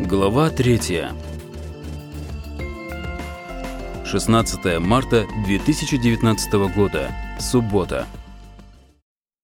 Глава 3. 16 марта 2019 года. Суббота.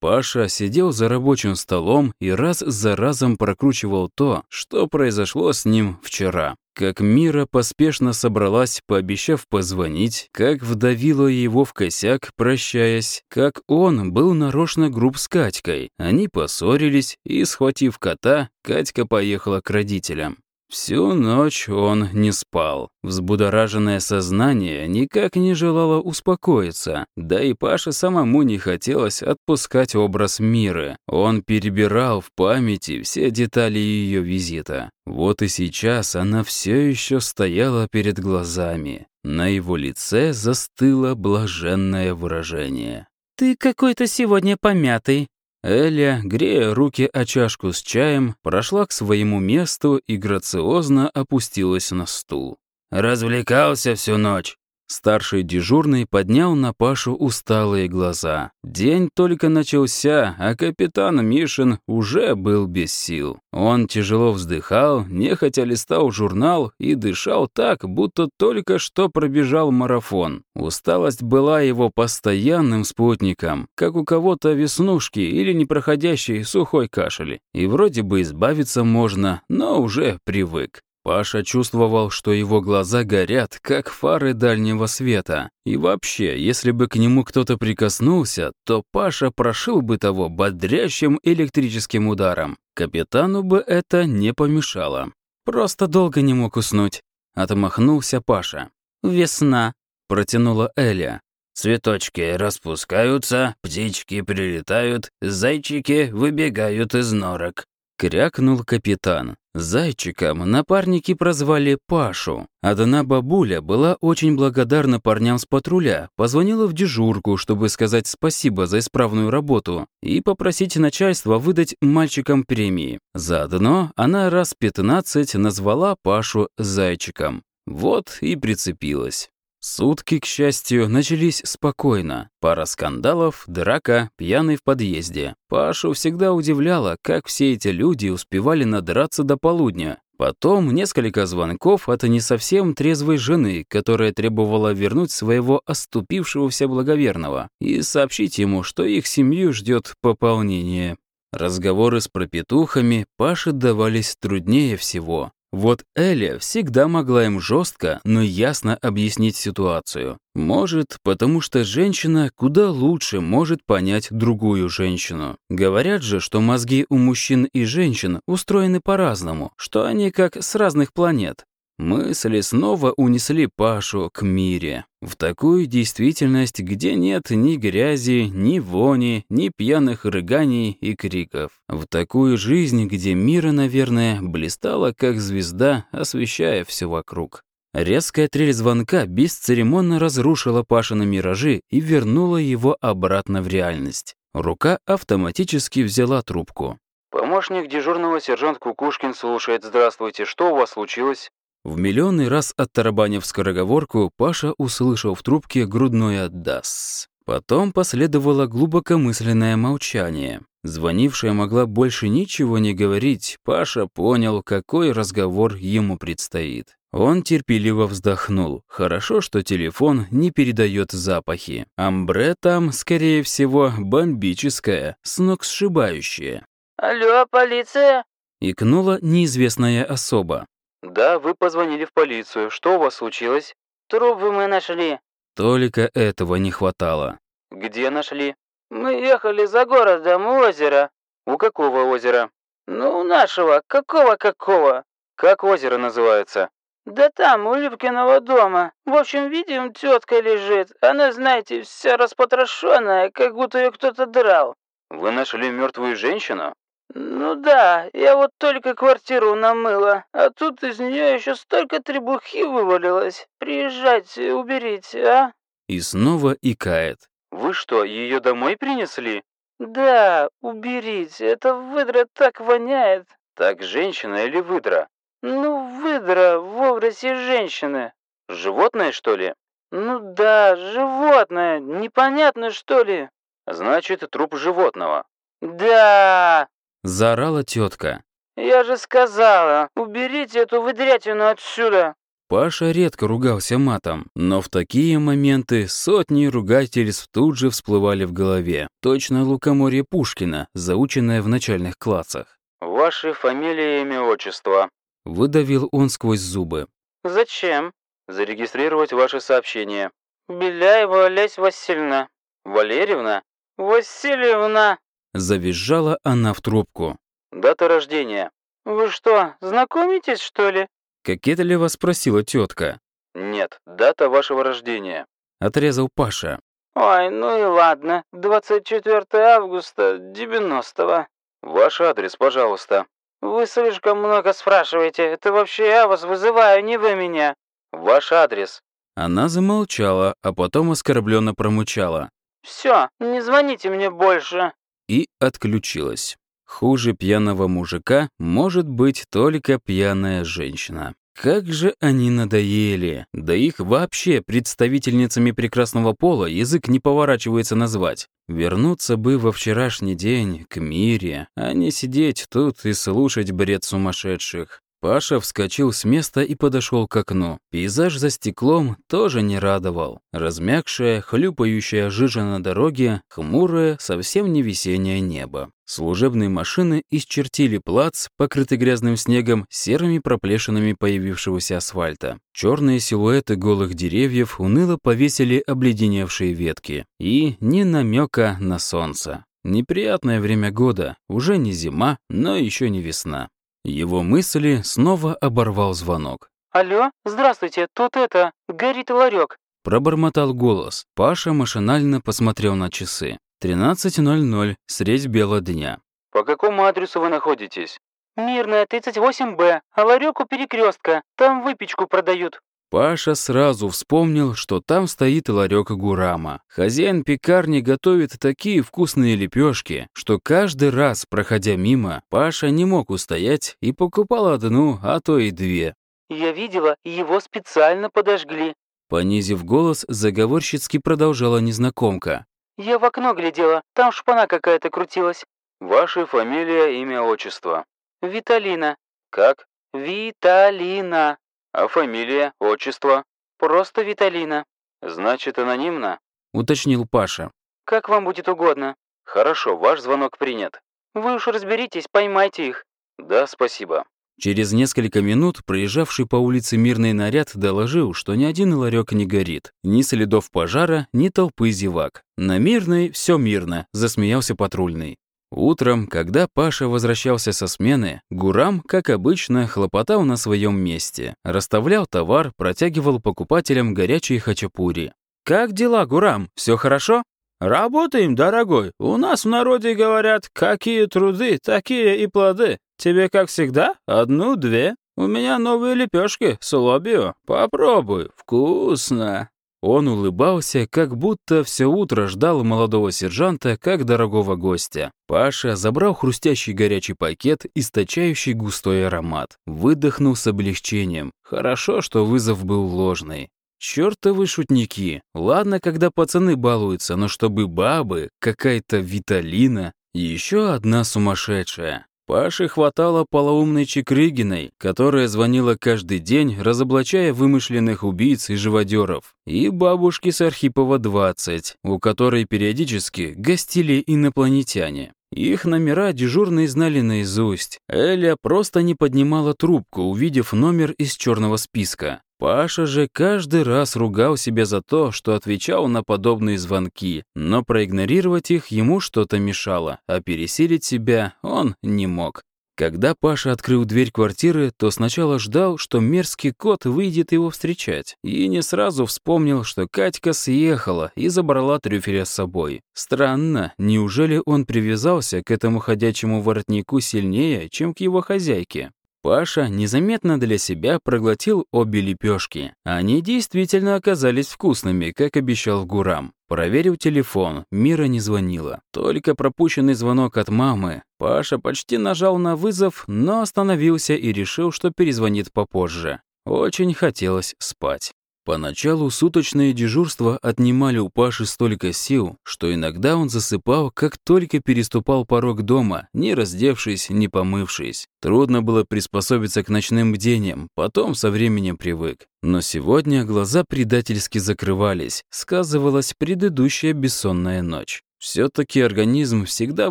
Паша сидел за рабочим столом и раз за разом прокручивал то, что произошло с ним вчера. Как Мира поспешно собралась, пообещав позвонить, как вдавила его в косяк, прощаясь, как он был нарочно груб с Катькой. Они поссорились, и, схватив кота, Катька поехала к родителям. Всю ночь он не спал. Взбудораженное сознание никак не желало успокоиться. Да и Паше самому не хотелось отпускать образ Миры. Он перебирал в памяти все детали ее визита. Вот и сейчас она все еще стояла перед глазами. На его лице застыло блаженное выражение. «Ты какой-то сегодня помятый», Эля, грея руки о чашку с чаем, прошла к своему месту и грациозно опустилась на стул. «Развлекался всю ночь», Старший дежурный поднял на Пашу усталые глаза. День только начался, а капитан Мишин уже был без сил. Он тяжело вздыхал, нехотя листал журнал и дышал так, будто только что пробежал марафон. Усталость была его постоянным спутником, как у кого-то веснушки или непроходящий сухой кашель. И вроде бы избавиться можно, но уже привык. Паша чувствовал, что его глаза горят, как фары дальнего света. И вообще, если бы к нему кто-то прикоснулся, то Паша прошил бы того бодрящим электрическим ударом. Капитану бы это не помешало. «Просто долго не мог уснуть», — отмахнулся Паша. «Весна», — протянула Эля. Цветочки распускаются, птички прилетают, зайчики выбегают из норок. Крякнул капитан. Зайчиком напарники прозвали Пашу. Одна бабуля была очень благодарна парням с патруля, позвонила в дежурку, чтобы сказать спасибо за исправную работу и попросить начальство выдать мальчикам премии. Заодно она раз пятнадцать назвала Пашу Зайчиком. Вот и прицепилась. Сутки, к счастью, начались спокойно. Пара скандалов, драка, пьяный в подъезде. Пашу всегда удивляло, как все эти люди успевали надраться до полудня. Потом несколько звонков от не совсем трезвой жены, которая требовала вернуть своего оступившегося благоверного и сообщить ему, что их семью ждет пополнение. Разговоры с пропетухами Паше давались труднее всего. Вот Эля всегда могла им жестко, но ясно объяснить ситуацию. Может, потому что женщина куда лучше может понять другую женщину. Говорят же, что мозги у мужчин и женщин устроены по-разному, что они как с разных планет. Мысли снова унесли Пашу к мире. В такую действительность, где нет ни грязи, ни вони, ни пьяных рыганий и криков. В такую жизнь, где мира, наверное, блистала как звезда, освещая все вокруг. Резкая трель звонка бесцеремонно разрушила Пашины миражи и вернула его обратно в реальность. Рука автоматически взяла трубку. «Помощник дежурного сержант Кукушкин слушает. Здравствуйте. Что у вас случилось?» В миллионный раз оттарабанив скороговорку, Паша услышал в трубке грудное «дас». Потом последовало глубокомысленное молчание. Звонившая могла больше ничего не говорить, Паша понял, какой разговор ему предстоит. Он терпеливо вздохнул. Хорошо, что телефон не передает запахи. Амбре там, скорее всего, бомбическое, сногсшибающее. «Алло, полиция?» — икнула неизвестная особа. «Да, вы позвонили в полицию. Что у вас случилось?» «Трубы мы нашли». Только этого не хватало. «Где нашли?» «Мы ехали за городом у озера». «У какого озера?» «Ну, у нашего. Какого-какого?» «Как озеро называется?» «Да там, у Любкиного дома. В общем, видим, тетка лежит. Она, знаете, вся распотрошенная, как будто ее кто-то драл». «Вы нашли мертвую женщину?» «Ну да, я вот только квартиру намыла, а тут из нее еще столько требухи вывалилось. Приезжайте, уберите, а?» И снова икает. «Вы что, ее домой принесли?» «Да, уберите, эта выдра так воняет». «Так женщина или выдра?» «Ну, выдра в образе женщины». «Животное, что ли?» «Ну да, животное, непонятно, что ли?» «Значит, труп животного». «Да!» Заорала тетка. Я же сказала, уберите эту выдрятину отсюда. Паша редко ругался матом, но в такие моменты сотни ругательств тут же всплывали в голове. Точно лукоморье Пушкина, заученное в начальных классах. Ваши фамилия, имя, отчество. Выдавил он сквозь зубы. Зачем? Зарегистрировать ваше сообщение. Беляева Олесь Васильевна. Валерьевна? Васильевна. Завизжала она в трубку. Дата рождения. Вы что, знакомитесь, что ли? Кокетливо спросила тетка. Нет, дата вашего рождения. Отрезал Паша. Ой, ну и ладно. 24 августа 90-го. Ваш адрес, пожалуйста. Вы слишком много спрашиваете. Это вообще я вас вызываю, не вы меня. Ваш адрес. Она замолчала, а потом оскорбленно промычала. Все, не звоните мне больше. И отключилась. Хуже пьяного мужика может быть только пьяная женщина. Как же они надоели! Да их вообще представительницами прекрасного пола язык не поворачивается назвать. Вернуться бы во вчерашний день, к мире, а не сидеть тут и слушать бред сумасшедших. Паша вскочил с места и подошел к окну. Пейзаж за стеклом тоже не радовал. Размягшая, хлюпающая жижа на дороге, хмурое, совсем не весеннее небо. Служебные машины исчертили плац, покрытый грязным снегом, серыми проплешинами появившегося асфальта. Черные силуэты голых деревьев уныло повесили обледеневшие ветки. И ни намека на солнце. Неприятное время года, уже не зима, но еще не весна. Его мысли снова оборвал звонок. Алло, здравствуйте, тут это, горит ларек. Пробормотал голос. Паша машинально посмотрел на часы. 13.00, средь бела дня. По какому адресу вы находитесь? Мирная, 38Б, а ларек у перекрестка. Там выпечку продают. Паша сразу вспомнил, что там стоит ларек Гурама. Хозяин пекарни готовит такие вкусные лепешки, что каждый раз, проходя мимо, Паша не мог устоять и покупал одну, а то и две. Я видела, его специально подожгли. Понизив голос, заговорщицки продолжала незнакомка. Я в окно глядела, там шпана какая-то крутилась. Ваша фамилия, имя, отчество. Виталина. Как? Виталина. А фамилия, отчество? Просто Виталина. Значит, анонимно? Уточнил Паша. Как вам будет угодно. Хорошо, ваш звонок принят. Вы уж разберитесь, поймайте их. Да, спасибо. Через несколько минут проезжавший по улице мирный наряд доложил, что ни один ларек не горит. Ни следов пожара, ни толпы зевак. На мирной все мирно, засмеялся патрульный. Утром, когда Паша возвращался со смены, Гурам, как обычно, хлопотал на своем месте. Расставлял товар, протягивал покупателям горячие хачапури. «Как дела, Гурам? Все хорошо?» «Работаем, дорогой. У нас в народе говорят, какие труды, такие и плоды. Тебе, как всегда, одну-две. У меня новые лепешки с лобио. Попробуй, вкусно». Он улыбался, как будто все утро ждал молодого сержанта как дорогого гостя. Паша забрал хрустящий горячий пакет, источающий густой аромат. Выдохнул с облегчением. Хорошо, что вызов был ложный. Чёртовы шутники. Ладно, когда пацаны балуются, но чтобы бабы, какая-то Виталина, еще одна сумасшедшая. Паше хватало полоумной Чекрыгиной, которая звонила каждый день, разоблачая вымышленных убийц и живодеров, и бабушки с Архипова-20, у которой периодически гостили инопланетяне. Их номера дежурные знали наизусть. Эля просто не поднимала трубку, увидев номер из черного списка. Паша же каждый раз ругал себя за то, что отвечал на подобные звонки, но проигнорировать их ему что-то мешало, а пересилить себя он не мог. Когда Паша открыл дверь квартиры, то сначала ждал, что мерзкий кот выйдет его встречать, и не сразу вспомнил, что Катька съехала и забрала трюфеля с собой. Странно, неужели он привязался к этому ходячему воротнику сильнее, чем к его хозяйке? Паша незаметно для себя проглотил обе лепешки. Они действительно оказались вкусными, как обещал Гурам. Проверил телефон, Мира не звонила. Только пропущенный звонок от мамы. Паша почти нажал на вызов, но остановился и решил, что перезвонит попозже. Очень хотелось спать. Поначалу суточные дежурства отнимали у Паши столько сил, что иногда он засыпал, как только переступал порог дома, не раздевшись, не помывшись. Трудно было приспособиться к ночным бдениям, потом со временем привык. Но сегодня глаза предательски закрывались, сказывалась предыдущая бессонная ночь. все таки организм всегда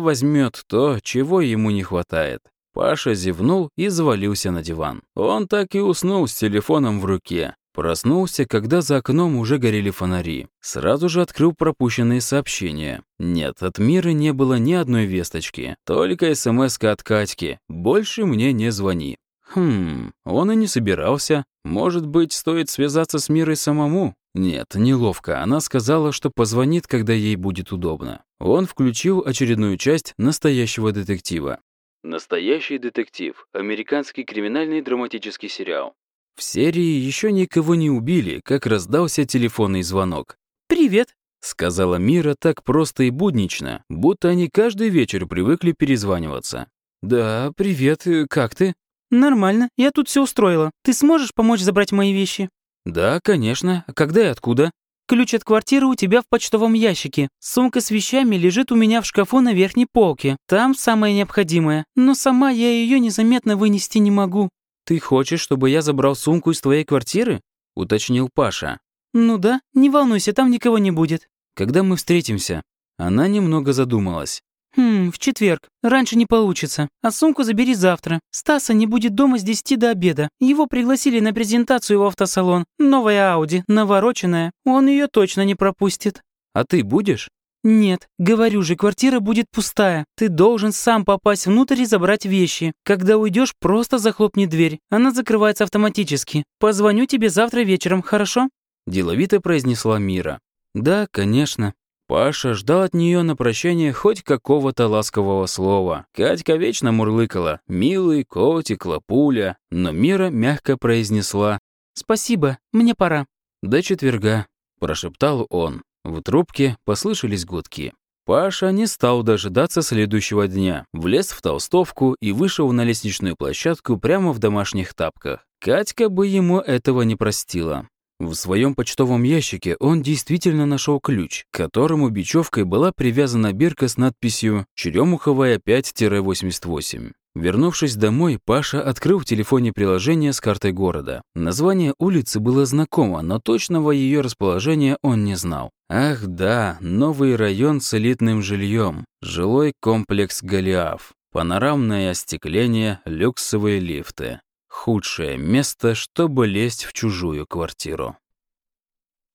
возьмет то, чего ему не хватает. Паша зевнул и завалился на диван. Он так и уснул с телефоном в руке. Проснулся, когда за окном уже горели фонари. Сразу же открыл пропущенные сообщения. Нет, от Мира не было ни одной весточки. Только смс от Катьки. «Больше мне не звони». Хм, он и не собирался. Может быть, стоит связаться с Мирой самому? Нет, неловко. Она сказала, что позвонит, когда ей будет удобно. Он включил очередную часть настоящего детектива. Настоящий детектив. Американский криминальный драматический сериал. В серии еще никого не убили, как раздался телефонный звонок. «Привет», — сказала Мира так просто и буднично, будто они каждый вечер привыкли перезваниваться. «Да, привет, как ты?» «Нормально, я тут все устроила. Ты сможешь помочь забрать мои вещи?» «Да, конечно. Когда и откуда?» «Ключ от квартиры у тебя в почтовом ящике. Сумка с вещами лежит у меня в шкафу на верхней полке. Там самое необходимое. Но сама я ее незаметно вынести не могу. «Ты хочешь, чтобы я забрал сумку из твоей квартиры?» — уточнил Паша. «Ну да, не волнуйся, там никого не будет». «Когда мы встретимся?» Она немного задумалась. «Хм, в четверг. Раньше не получится. А сумку забери завтра. Стаса не будет дома с 10 до обеда. Его пригласили на презентацию в автосалон. Новая Ауди, навороченная. Он ее точно не пропустит». «А ты будешь?» «Нет, говорю же, квартира будет пустая. Ты должен сам попасть внутрь и забрать вещи. Когда уйдешь, просто захлопни дверь. Она закрывается автоматически. Позвоню тебе завтра вечером, хорошо?» Деловито произнесла Мира. «Да, конечно». Паша ждал от нее на прощание хоть какого-то ласкового слова. Катька вечно мурлыкала «милый, котик, лапуля», но Мира мягко произнесла «Спасибо, мне пора». «До четверга», – прошептал он. В трубке послышались гудки. Паша не стал дожидаться следующего дня, влез в толстовку и вышел на лестничную площадку прямо в домашних тапках. Катька бы ему этого не простила. В своем почтовом ящике он действительно нашел ключ, к которому бечевкой была привязана бирка с надписью «Черемуховая 5-88». Вернувшись домой, Паша открыл в телефоне приложение с картой города. Название улицы было знакомо, но точного ее расположения он не знал. Ах да, новый район с элитным жильем, жилой комплекс Голиаф, панорамное остекление, люксовые лифты. Худшее место, чтобы лезть в чужую квартиру.